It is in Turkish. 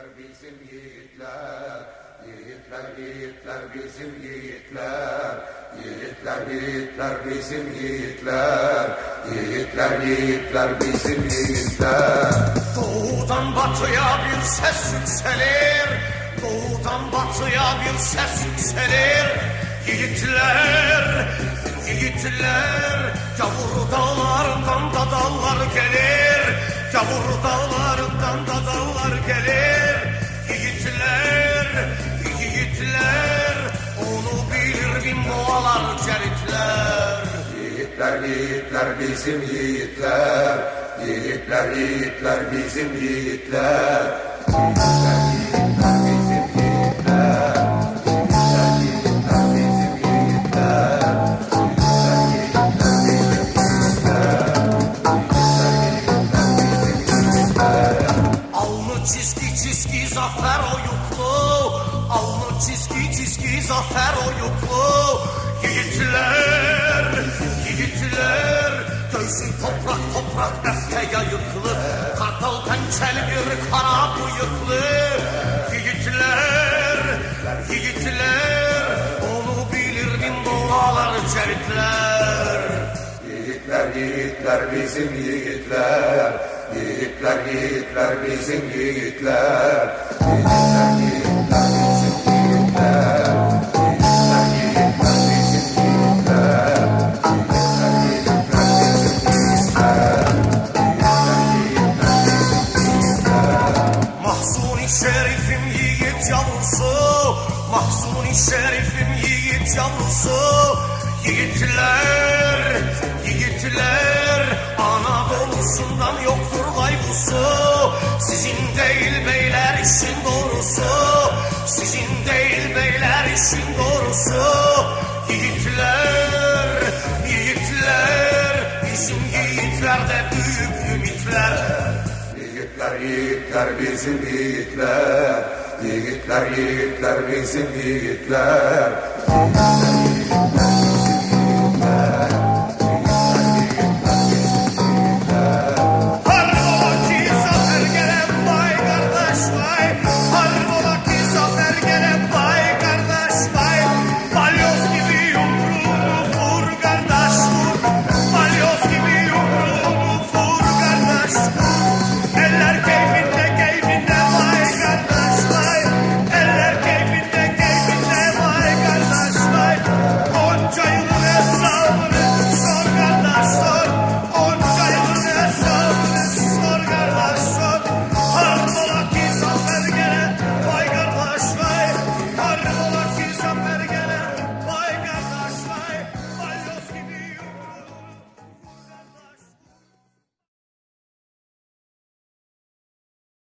Yiğitler bizim yiğitler, yiğitler yiğitler bizim yiğitler, yiğitler yiğitler bizim yiğitler, yiğitler yiğitler bizim yiğitler. Doğudan batıya bir ses yükselir Doğudan batıya bir ses yükselir. Yiğitler, yiğitler Yavur dağlarından da dallar gelir. Yavur dağlarından da dallar gelir boğalar ceritler Yiğitler yiğitler bizim yiğitler, yiğitler yiğitler bizim yiğitler, yiğitler yiğitler bizim yiğitler, yiğitler yiğitler bizim yiğitler, yiğitler yiğitler bizim yiğitler, yiğitler yiğitler bizim yiğitler. Alnı çizgi çizgi zafer oyuklu Alnı çizgi çizgi zafer oyuklu. Yiğitler, yiğitler. Göğsü toprak toprak öfke yayıklı. Kartal pençeli bir kara bıyıklı. Yiğitler, yiğitler. Onu bilir bin doğalar ceritler Yiğitler yiğitler bizim yiğitler, yiğitler yiğitler bizim yiğitler yavrusu Mahzuni şerifim yiğit yavrusu Yiğitler, yiğitler Anadolu'sundan yoktur kaybusu Sizin değil beyler işin doğrusu. Sizin değil beyler işin doğrusu. Yiğitler, yiğitler Bizim yiğitlerde büyük ümitler. Yiğitler yiğitler bizim yiğitler, yiğitler yiğitler bizim yiğitler,